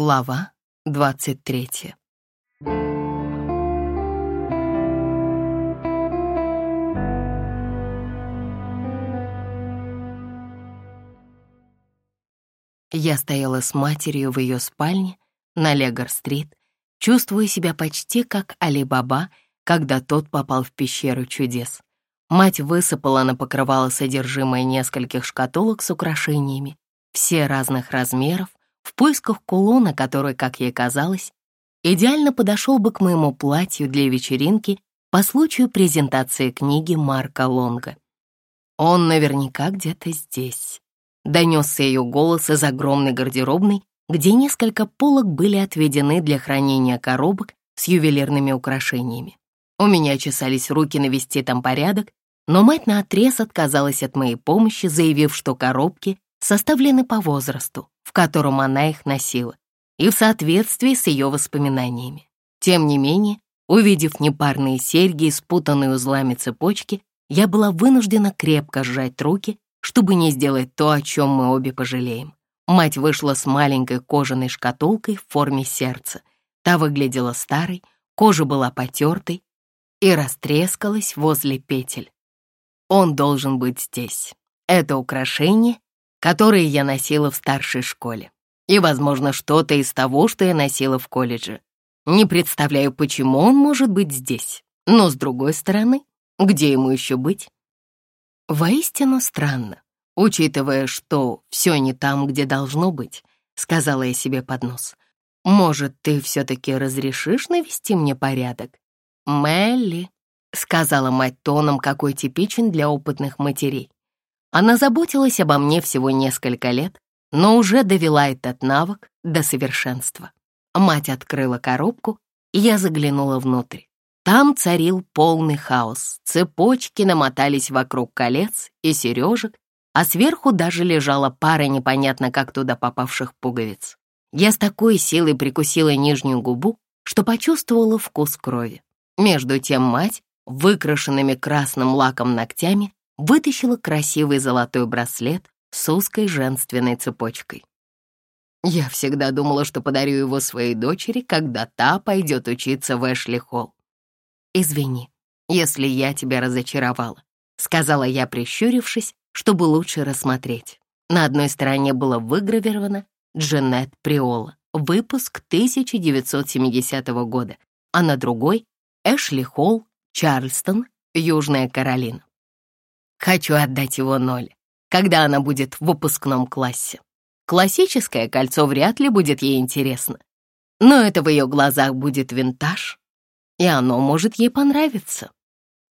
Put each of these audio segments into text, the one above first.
Глава двадцать третья. Я стояла с матерью в ее спальне на Легор-стрит, чувствуя себя почти как Али-Баба, когда тот попал в пещеру чудес. Мать высыпала на покрывало содержимое нескольких шкатулок с украшениями, все разных размеров, в поисках кулона, который, как ей казалось, идеально подошел бы к моему платью для вечеринки по случаю презентации книги Марка Лонга. Он наверняка где-то здесь. Донесся ее голос из огромной гардеробной, где несколько полок были отведены для хранения коробок с ювелирными украшениями. У меня чесались руки навести там порядок, но мать наотрез отказалась от моей помощи, заявив, что коробки составлены по возрасту, в котором она их носила, и в соответствии с ее воспоминаниями. Тем не менее, увидев непарные серьги и спутанные узлами цепочки, я была вынуждена крепко сжать руки, чтобы не сделать то, о чем мы обе пожалеем. Мать вышла с маленькой кожаной шкатулкой в форме сердца. Та выглядела старой, кожа была потертой и растрескалась возле петель. Он должен быть здесь. Это украшение которые я носила в старшей школе. И, возможно, что-то из того, что я носила в колледже. Не представляю, почему он может быть здесь. Но, с другой стороны, где ему еще быть? Воистину странно, учитывая, что все не там, где должно быть, сказала я себе под нос. Может, ты все-таки разрешишь навести мне порядок? Мелли, сказала мать тоном, какой типичен для опытных матерей. Она заботилась обо мне всего несколько лет, но уже довела этот навык до совершенства. Мать открыла коробку, и я заглянула внутрь. Там царил полный хаос. Цепочки намотались вокруг колец и сережек, а сверху даже лежала пара непонятно как туда попавших пуговиц. Я с такой силой прикусила нижнюю губу, что почувствовала вкус крови. Между тем мать, выкрашенными красным лаком ногтями, вытащила красивый золотой браслет с узкой женственной цепочкой. Я всегда думала, что подарю его своей дочери, когда та пойдет учиться в Эшли-Холл. «Извини, если я тебя разочаровала», — сказала я, прищурившись, чтобы лучше рассмотреть. На одной стороне было выгравировано «Джанет Приола», выпуск 1970 года, а на другой — Эшли Холл, Чарльстон, Южная Каролина. Хочу отдать его ноль, когда она будет в выпускном классе. Классическое кольцо вряд ли будет ей интересно, но это в ее глазах будет винтаж, и оно может ей понравиться.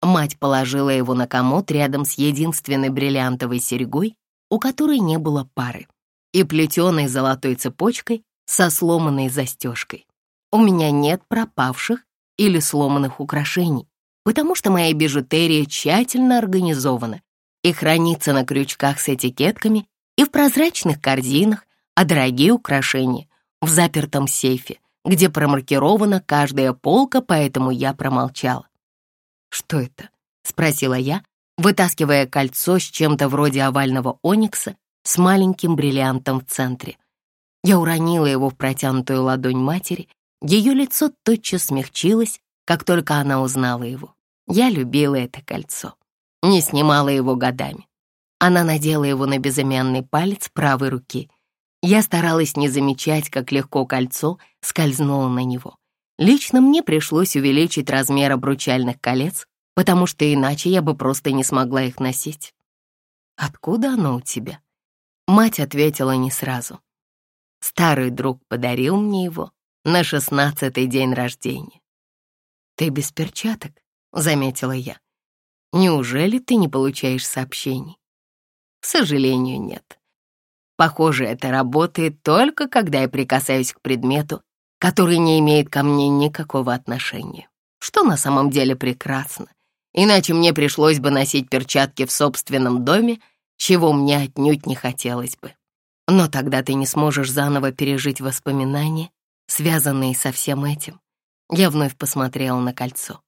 Мать положила его на комод рядом с единственной бриллиантовой серьгой, у которой не было пары, и плетеной золотой цепочкой со сломанной застежкой. У меня нет пропавших или сломанных украшений потому что моя бижутерия тщательно организована и хранится на крючках с этикетками и в прозрачных корзинах, а дорогие украшения в запертом сейфе, где промаркирована каждая полка, поэтому я промолчала. «Что это?» — спросила я, вытаскивая кольцо с чем-то вроде овального оникса с маленьким бриллиантом в центре. Я уронила его в протянутую ладонь матери, ее лицо тотчас смягчилось, как только она узнала его. Я любила это кольцо, не снимала его годами. Она надела его на безымянный палец правой руки. Я старалась не замечать, как легко кольцо скользнуло на него. Лично мне пришлось увеличить размер обручальных колец, потому что иначе я бы просто не смогла их носить. «Откуда оно у тебя?» Мать ответила не сразу. Старый друг подарил мне его на шестнадцатый день рождения. «Ты без перчаток?» — заметила я. «Неужели ты не получаешь сообщений?» «К сожалению, нет. Похоже, это работает только когда я прикасаюсь к предмету, который не имеет ко мне никакого отношения, что на самом деле прекрасно. Иначе мне пришлось бы носить перчатки в собственном доме, чего мне отнюдь не хотелось бы. Но тогда ты не сможешь заново пережить воспоминания, связанные со всем этим. Я вновь посмотрела на кольцо.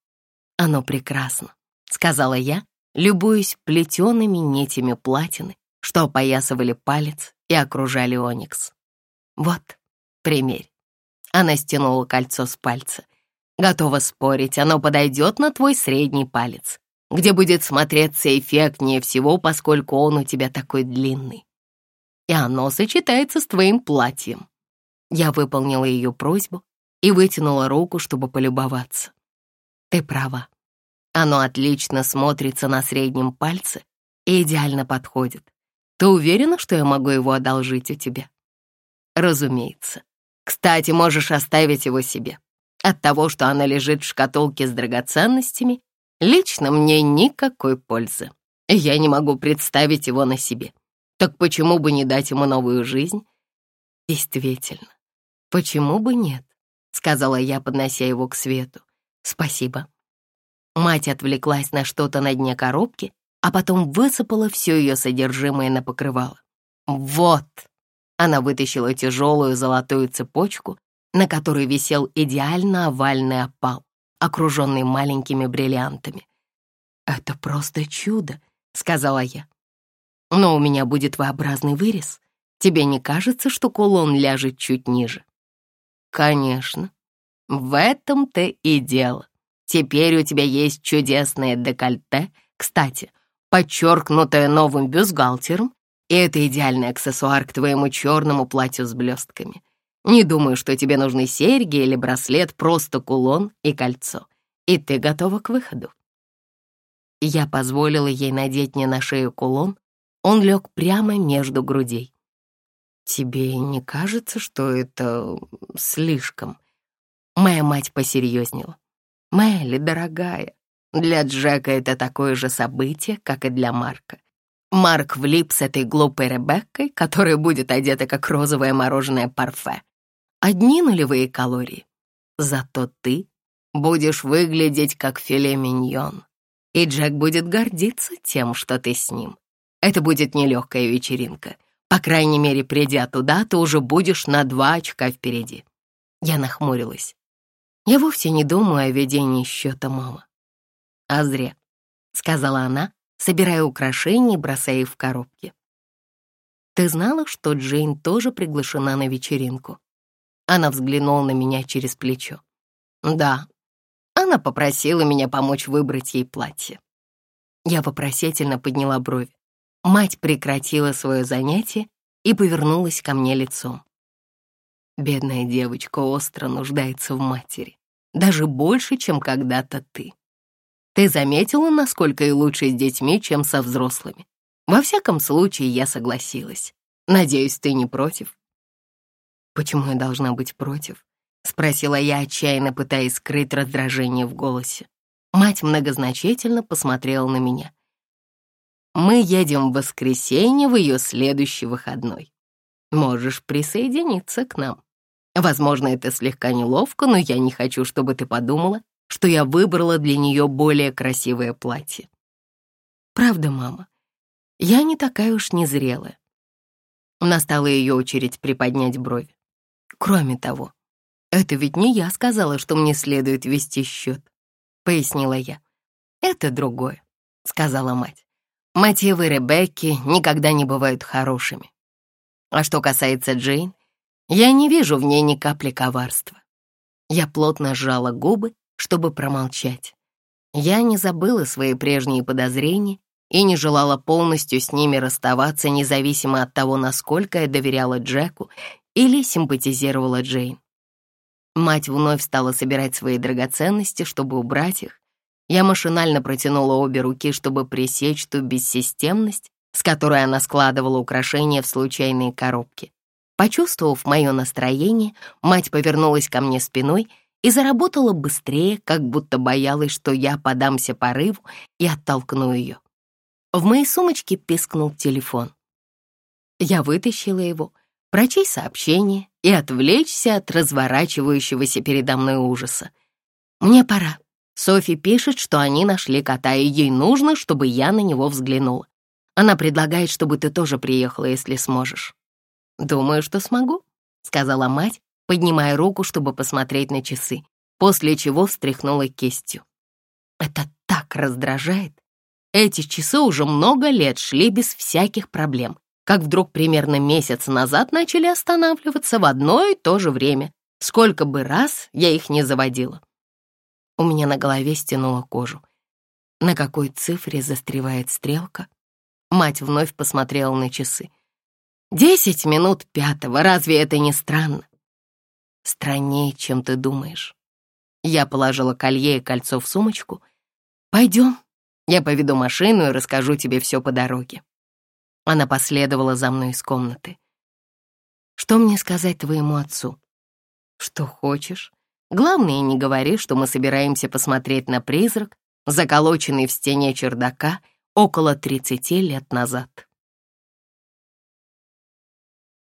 «Оно прекрасно», — сказала я, любуясь плетеными нитями платины, что опоясывали палец и окружали оникс. «Вот, Примерь. Она стянула кольцо с пальца. Готова спорить, оно подойдет на твой средний палец, где будет смотреться эффектнее всего, поскольку он у тебя такой длинный. И оно сочетается с твоим платьем. Я выполнила ее просьбу и вытянула руку, чтобы полюбоваться. Ты права. Оно отлично смотрится на среднем пальце и идеально подходит. Ты уверена, что я могу его одолжить у тебя? Разумеется. Кстати, можешь оставить его себе. От того, что она лежит в шкатулке с драгоценностями, лично мне никакой пользы. Я не могу представить его на себе. Так почему бы не дать ему новую жизнь? Действительно, почему бы нет? Сказала я, поднося его к свету. Спасибо. Мать отвлеклась на что-то на дне коробки, а потом высыпала все ее содержимое на покрывало. Вот! Она вытащила тяжелую золотую цепочку, на которой висел идеально овальный опал, окруженный маленькими бриллиантами. «Это просто чудо», — сказала я. «Но у меня будет V-образный вырез. Тебе не кажется, что кулон ляжет чуть ниже?» «Конечно. В этом-то и дело. Теперь у тебя есть чудесное декольте. Кстати, подчеркнутое новым бюстгальтером, и это идеальный аксессуар к твоему черному платью с блестками. Не думаю, что тебе нужны серьги или браслет, просто кулон и кольцо. И ты готова к выходу. Я позволила ей надеть мне на шею кулон. Он лег прямо между грудей. Тебе не кажется, что это слишком? Моя мать посерьезнела. Мелли, дорогая, для Джека это такое же событие, как и для Марка. Марк влип с этой глупой Ребеккой, которая будет одета как розовое мороженое парфе. Одни нулевые калории. Зато ты будешь выглядеть как филе миньон. И Джек будет гордиться тем, что ты с ним. Это будет нелегкая вечеринка. По крайней мере, придя туда, ты уже будешь на два очка впереди. Я нахмурилась. Я вовсе не думаю о ведении счета, мама. А зря, сказала она, собирая украшения и бросая их в коробки. Ты знала, что Джейн тоже приглашена на вечеринку? Она взглянула на меня через плечо. Да, она попросила меня помочь выбрать ей платье. Я вопросительно подняла бровь. Мать прекратила свое занятие и повернулась ко мне лицом. Бедная девочка остро нуждается в матери. Даже больше, чем когда-то ты. Ты заметила, насколько и лучше с детьми, чем со взрослыми? Во всяком случае, я согласилась. Надеюсь, ты не против? Почему я должна быть против? Спросила я, отчаянно пытаясь скрыть раздражение в голосе. Мать многозначительно посмотрела на меня. Мы едем в воскресенье в ее следующий выходной. Можешь присоединиться к нам. Возможно, это слегка неловко, но я не хочу, чтобы ты подумала, что я выбрала для нее более красивое платье. Правда, мама, я не такая уж незрелая. Настала ее очередь приподнять брови. Кроме того, это ведь не я сказала, что мне следует вести счет, пояснила я. Это другое, сказала мать. Мотивы Ребекки никогда не бывают хорошими. А что касается Джейн, я не вижу в ней ни капли коварства. Я плотно сжала губы, чтобы промолчать. Я не забыла свои прежние подозрения и не желала полностью с ними расставаться, независимо от того, насколько я доверяла Джеку или симпатизировала Джейн. Мать вновь стала собирать свои драгоценности, чтобы убрать их. Я машинально протянула обе руки, чтобы пресечь ту бессистемность, с которой она складывала украшения в случайные коробки. Почувствовав мое настроение, мать повернулась ко мне спиной и заработала быстрее, как будто боялась, что я подамся порыву и оттолкну ее. В моей сумочке пискнул телефон. Я вытащила его, прочесть сообщение и отвлечься от разворачивающегося передо мной ужаса. «Мне пора. Софи пишет, что они нашли кота, и ей нужно, чтобы я на него взглянула. Она предлагает, чтобы ты тоже приехала, если сможешь». «Думаю, что смогу», — сказала мать, поднимая руку, чтобы посмотреть на часы, после чего встряхнула кистью. «Это так раздражает. Эти часы уже много лет шли без всяких проблем, как вдруг примерно месяц назад начали останавливаться в одно и то же время, сколько бы раз я их не заводила. У меня на голове стянула кожу. На какой цифре застревает стрелка? Мать вновь посмотрела на часы. «Десять минут пятого, разве это не странно?» «Страннее, чем ты думаешь». Я положила колье и кольцо в сумочку. «Пойдем, я поведу машину и расскажу тебе все по дороге». Она последовала за мной из комнаты. «Что мне сказать твоему отцу?» «Что хочешь. Главное, не говори, что мы собираемся посмотреть на призрак, заколоченный в стене чердака около 30 лет назад».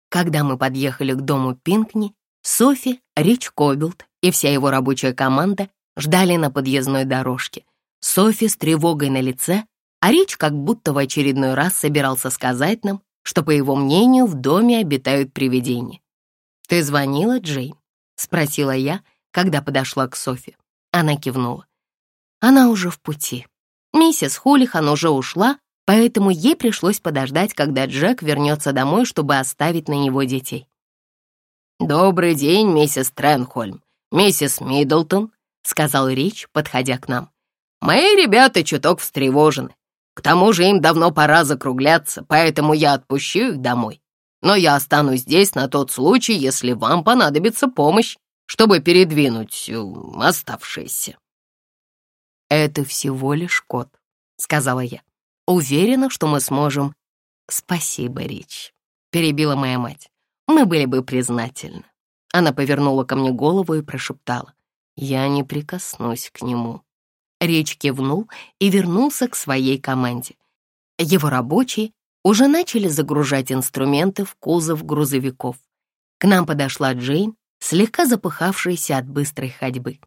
Когда мы подъехали к дому Пинкни, Софи, Рич Кобилд и вся его рабочая команда ждали на подъездной дорожке. Софи с тревогой на лице а Рич как будто в очередной раз собирался сказать нам, что, по его мнению, в доме обитают привидения. «Ты звонила, Джейн?» — спросила я, когда подошла к Софи. Она кивнула. «Она уже в пути. Миссис Хулихан уже ушла, поэтому ей пришлось подождать, когда Джек вернется домой, чтобы оставить на него детей». «Добрый день, миссис Тренхольм, миссис Миддлтон», — сказал Рич, подходя к нам. «Мои ребята чуток встревожены. К тому же им давно пора закругляться, поэтому я отпущу их домой. Но я останусь здесь на тот случай, если вам понадобится помощь, чтобы передвинуть э, оставшиеся». «Это всего лишь кот», — сказала я. «Уверена, что мы сможем...» «Спасибо, Рич», — перебила моя мать. «Мы были бы признательны». Она повернула ко мне голову и прошептала. «Я не прикоснусь к нему». Речь кивнул и вернулся к своей команде. Его рабочие уже начали загружать инструменты в кузов грузовиков. К нам подошла Джейн, слегка запыхавшаяся от быстрой ходьбы.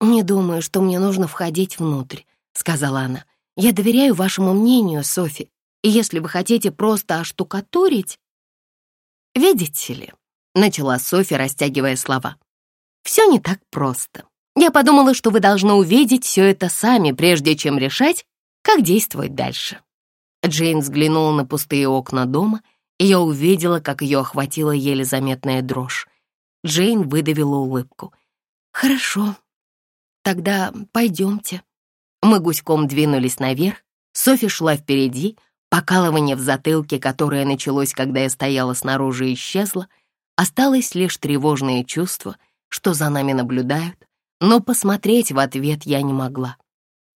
«Не думаю, что мне нужно входить внутрь», — сказала она. «Я доверяю вашему мнению, Софи, и если вы хотите просто оштукатурить...» «Видите ли», — начала Софи, растягивая слова, «все не так просто. Я подумала, что вы должны увидеть все это сами, прежде чем решать, как действовать дальше. Джейн взглянула на пустые окна дома, и я увидела, как ее охватила еле заметная дрожь. Джейн выдавила улыбку. «Хорошо, тогда пойдемте». Мы гуськом двинулись наверх, Софи шла впереди, покалывание в затылке, которое началось, когда я стояла снаружи, исчезло, осталось лишь тревожное чувство, что за нами наблюдают, но посмотреть в ответ я не могла.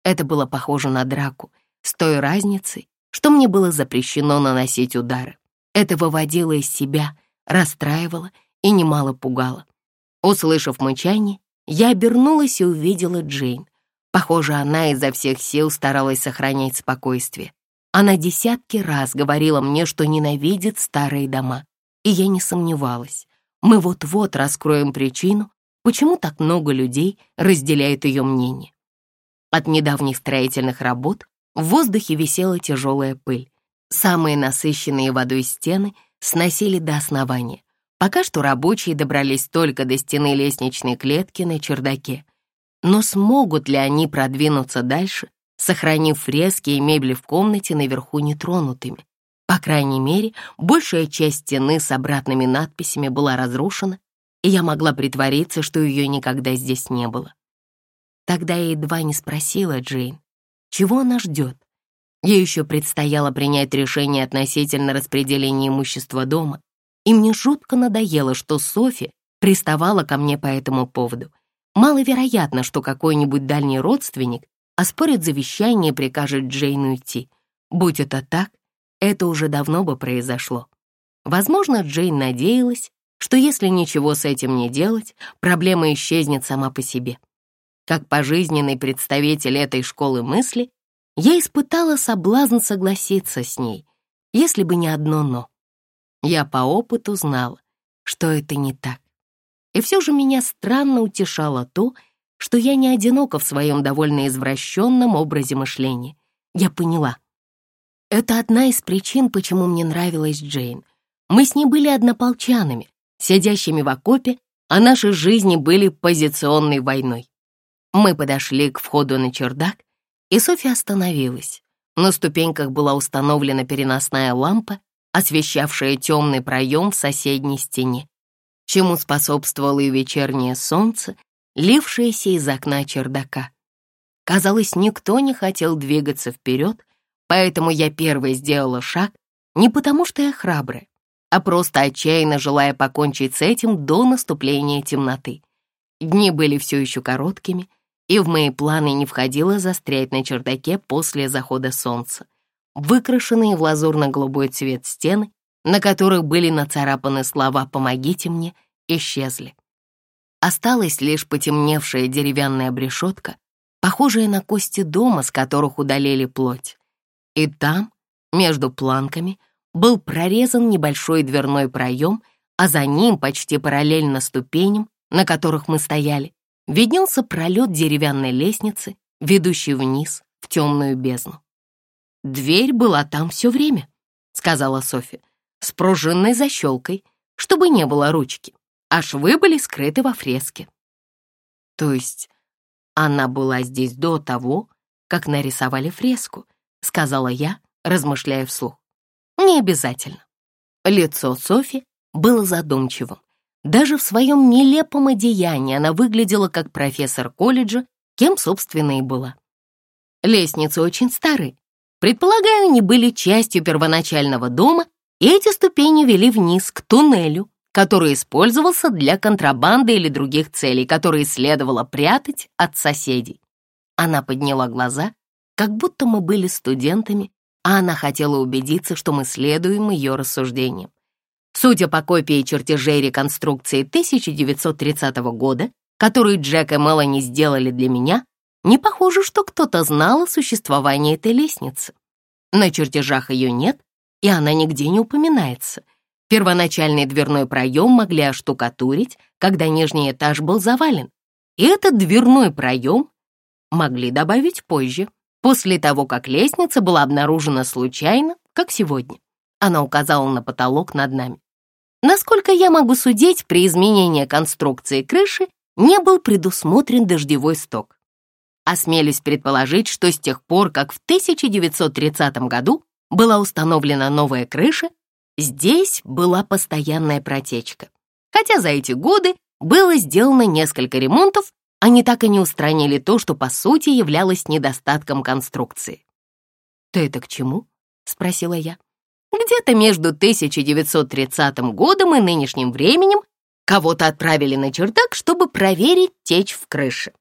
Это было похоже на драку, с той разницей, что мне было запрещено наносить удары. Это выводило из себя, расстраивало и немало пугало. Услышав мычание, я обернулась и увидела Джейн. Похоже, она изо всех сил старалась сохранять спокойствие. Она десятки раз говорила мне, что ненавидит старые дома, и я не сомневалась. Мы вот-вот раскроем причину, почему так много людей разделяют ее мнение. От недавних строительных работ в воздухе висела тяжелая пыль. Самые насыщенные водой стены сносили до основания. Пока что рабочие добрались только до стены лестничной клетки на чердаке. Но смогут ли они продвинуться дальше, сохранив фрески и мебель в комнате наверху нетронутыми? По крайней мере, большая часть стены с обратными надписями была разрушена, и я могла притвориться, что ее никогда здесь не было. Тогда я едва не спросила Джейн, чего она ждет. Ей еще предстояло принять решение относительно распределения имущества дома, и мне жутко надоело, что Софи приставала ко мне по этому поводу. Маловероятно, что какой-нибудь дальний родственник оспорит завещание и прикажет Джейн уйти. Будь это так, это уже давно бы произошло. Возможно, Джейн надеялась, что если ничего с этим не делать, проблема исчезнет сама по себе. Как пожизненный представитель этой школы мысли, я испытала соблазн согласиться с ней, если бы не одно «но». Я по опыту знала, что это не так. И все же меня странно утешало то, что я не одинока в своем довольно извращенном образе мышления. Я поняла. Это одна из причин, почему мне нравилась Джейн. Мы с ней были однополчанами, сидящими в окопе, а наши жизни были позиционной войной. Мы подошли к входу на чердак, и Софья остановилась. На ступеньках была установлена переносная лампа, освещавшая темный проем в соседней стене, чему способствовало и вечернее солнце, лившееся из окна чердака. Казалось, никто не хотел двигаться вперед, поэтому я первой сделала шаг, не потому что я храбрая, а просто отчаянно желая покончить с этим до наступления темноты. Дни были все еще короткими, и в мои планы не входило застрять на чердаке после захода солнца. Выкрашенные в лазурно-голубой цвет стены, на которых были нацарапаны слова «Помогите мне», исчезли. Осталась лишь потемневшая деревянная обрешетка, похожая на кости дома, с которых удалили плоть. И там, между планками, был прорезан небольшой дверной проем, а за ним, почти параллельно ступеням, на которых мы стояли, виднелся пролет деревянной лестницы, ведущей вниз в темную бездну. «Дверь была там все время», — сказала Софья, «с пружинной защелкой, чтобы не было ручки, а швы были скрыты во фреске». «То есть она была здесь до того, как нарисовали фреску», — сказала я, размышляя вслух. «Не обязательно». Лицо Софи было задумчивым. Даже в своем нелепом одеянии она выглядела как профессор колледжа, кем, собственно, и была. Лестницы очень старые. Предполагаю, они были частью первоначального дома, и эти ступени вели вниз к туннелю, который использовался для контрабанды или других целей, которые следовало прятать от соседей. Она подняла глаза, как будто мы были студентами, а она хотела убедиться, что мы следуем ее рассуждениям. Судя по копии чертежей реконструкции 1930 года, которые Джек и Мелани сделали для меня, не похоже, что кто-то знал о существовании этой лестницы. На чертежах ее нет, и она нигде не упоминается. Первоначальный дверной проем могли оштукатурить, когда нижний этаж был завален. И этот дверной проем могли добавить позже, после того, как лестница была обнаружена случайно, как сегодня. Она указала на потолок над нами. Насколько я могу судить, при изменении конструкции крыши не был предусмотрен дождевой сток. Осмелюсь предположить, что с тех пор, как в 1930 году была установлена новая крыша, здесь была постоянная протечка. Хотя за эти годы было сделано несколько ремонтов, они так и не устранили то, что по сути являлось недостатком конструкции. «Ты это к чему?» — спросила я. Где-то между 1930 годом и нынешним временем кого-то отправили на чердак, чтобы проверить течь в крыше.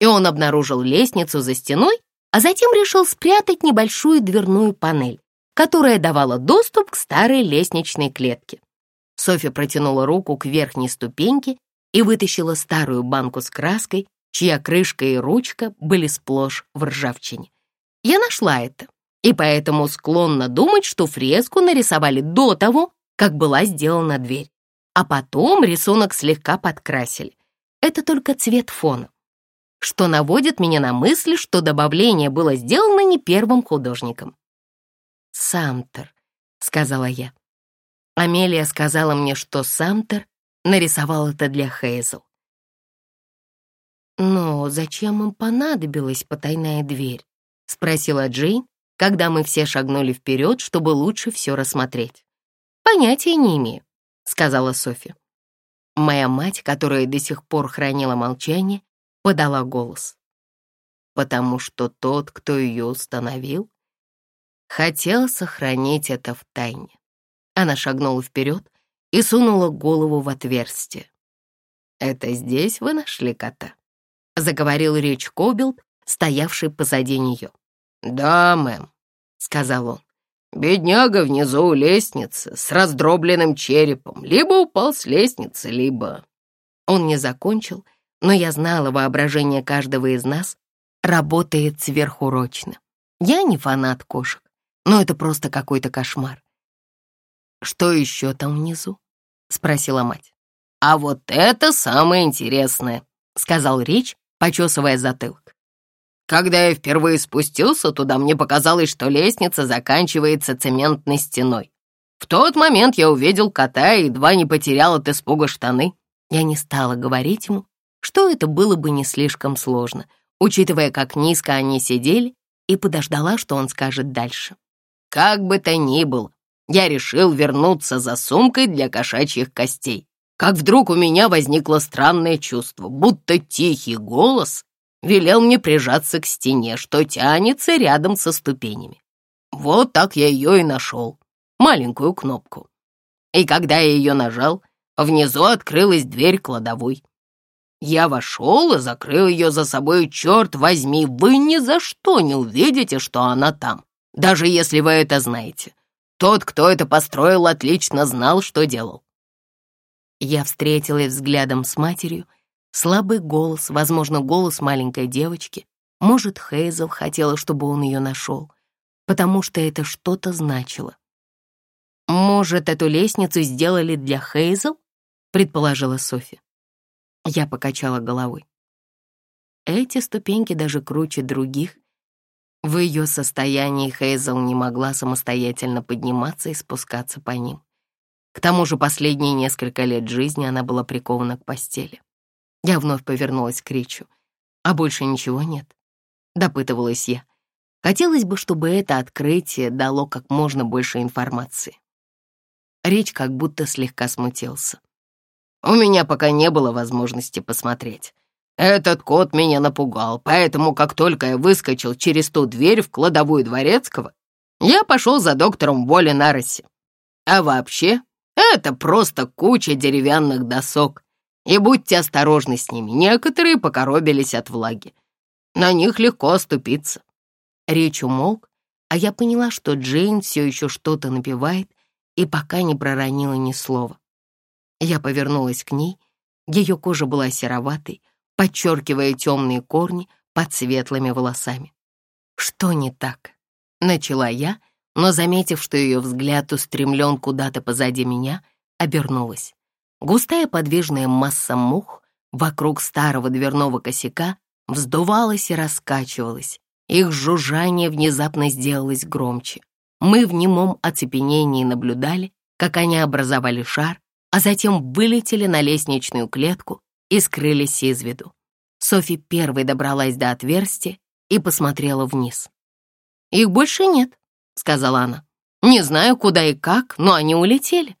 И он обнаружил лестницу за стеной, а затем решил спрятать небольшую дверную панель, которая давала доступ к старой лестничной клетке. Софья протянула руку к верхней ступеньке и вытащила старую банку с краской, чья крышка и ручка были сплошь в ржавчине. Я нашла это и поэтому склонна думать, что фреску нарисовали до того, как была сделана дверь, а потом рисунок слегка подкрасили. Это только цвет фона, что наводит меня на мысль, что добавление было сделано не первым художником. «Самтер», — сказала я. Амелия сказала мне, что Самтер нарисовал это для Хейзел. «Но зачем им понадобилась потайная дверь?» — спросила Джейн, когда мы все шагнули вперед, чтобы лучше все рассмотреть. «Понятия не имею», — сказала Софья. Моя мать, которая до сих пор хранила молчание, подала голос. Потому что тот, кто ее установил, хотел сохранить это в тайне. Она шагнула вперед и сунула голову в отверстие. «Это здесь вы нашли кота?» — заговорил Рич Кобилд, стоявший позади нее. «Да, мэм», — сказал он. «Бедняга внизу у лестницы с раздробленным черепом. Либо упал с лестницы, либо...» Он не закончил, но я знала, воображение каждого из нас работает сверхурочно. Я не фанат кошек, но это просто какой-то кошмар. «Что еще там внизу?» — спросила мать. «А вот это самое интересное», — сказал Рич, почесывая затылок. Когда я впервые спустился туда, мне показалось, что лестница заканчивается цементной стеной. В тот момент я увидел кота и едва не потерял от испуга штаны. Я не стала говорить ему, что это было бы не слишком сложно, учитывая, как низко они сидели, и подождала, что он скажет дальше. «Как бы то ни было, я решил вернуться за сумкой для кошачьих костей. Как вдруг у меня возникло странное чувство, будто тихий голос велел мне прижаться к стене, что тянется рядом со ступенями. Вот так я ее и нашел, маленькую кнопку. И когда я ее нажал, внизу открылась дверь кладовой. Я вошел и закрыл ее за собой, черт возьми, вы ни за что не увидите, что она там, даже если вы это знаете. Тот, кто это построил, отлично знал, что делал. Я встретилась взглядом с матерью, слабый голос, возможно, голос маленькой девочки. Может, Хейзел хотела, чтобы он ее нашел, потому что это что-то значило. «Может, эту лестницу сделали для Хейзел?» — предположила Софи. Я покачала головой. Эти ступеньки даже круче других. В ее состоянии Хейзел не могла самостоятельно подниматься и спускаться по ним. К тому же последние несколько лет жизни она была прикована к постели. Я вновь повернулась к Ричу. «А больше ничего нет?» — допытывалась я. Хотелось бы, чтобы это открытие дало как можно больше информации. Рич как будто слегка смутился. У меня пока не было возможности посмотреть. Этот кот меня напугал, поэтому как только я выскочил через ту дверь в кладовую дворецкого, я пошел за доктором Воли Нароси. А вообще, это просто куча деревянных досок. И будьте осторожны с ними, некоторые покоробились от влаги. На них легко оступиться. Речь умолк, а я поняла, что Джейн все еще что-то напевает и пока не проронила ни слова. Я повернулась к ней. Ее кожа была сероватой, подчеркивая темные корни под светлыми волосами. «Что не так?» — начала я, но, заметив, что ее взгляд устремлен куда-то позади меня, обернулась. Густая подвижная масса мух вокруг старого дверного косяка вздувалась и раскачивалась. Их жужжание внезапно сделалось громче. Мы в немом оцепенении наблюдали, как они образовали шар, а затем вылетели на лестничную клетку и скрылись из виду. Софи первой добралась до отверстия и посмотрела вниз. «Их больше нет», — сказала она. «Не знаю, куда и как, но они улетели».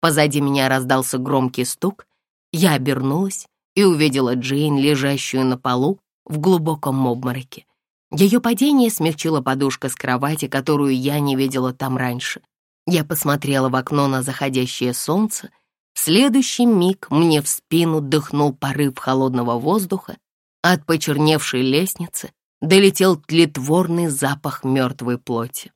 Позади меня раздался громкий стук. Я обернулась и увидела Джейн, лежащую на полу в глубоком обмороке. Ее падение смягчила подушка с кровати, которую я не видела там раньше. Я посмотрела в окно на заходящее солнце в следующий миг мне в спину дыхнул порыв холодного воздуха, от почерневшей лестницы долетел тлетворный запах мертвой плоти.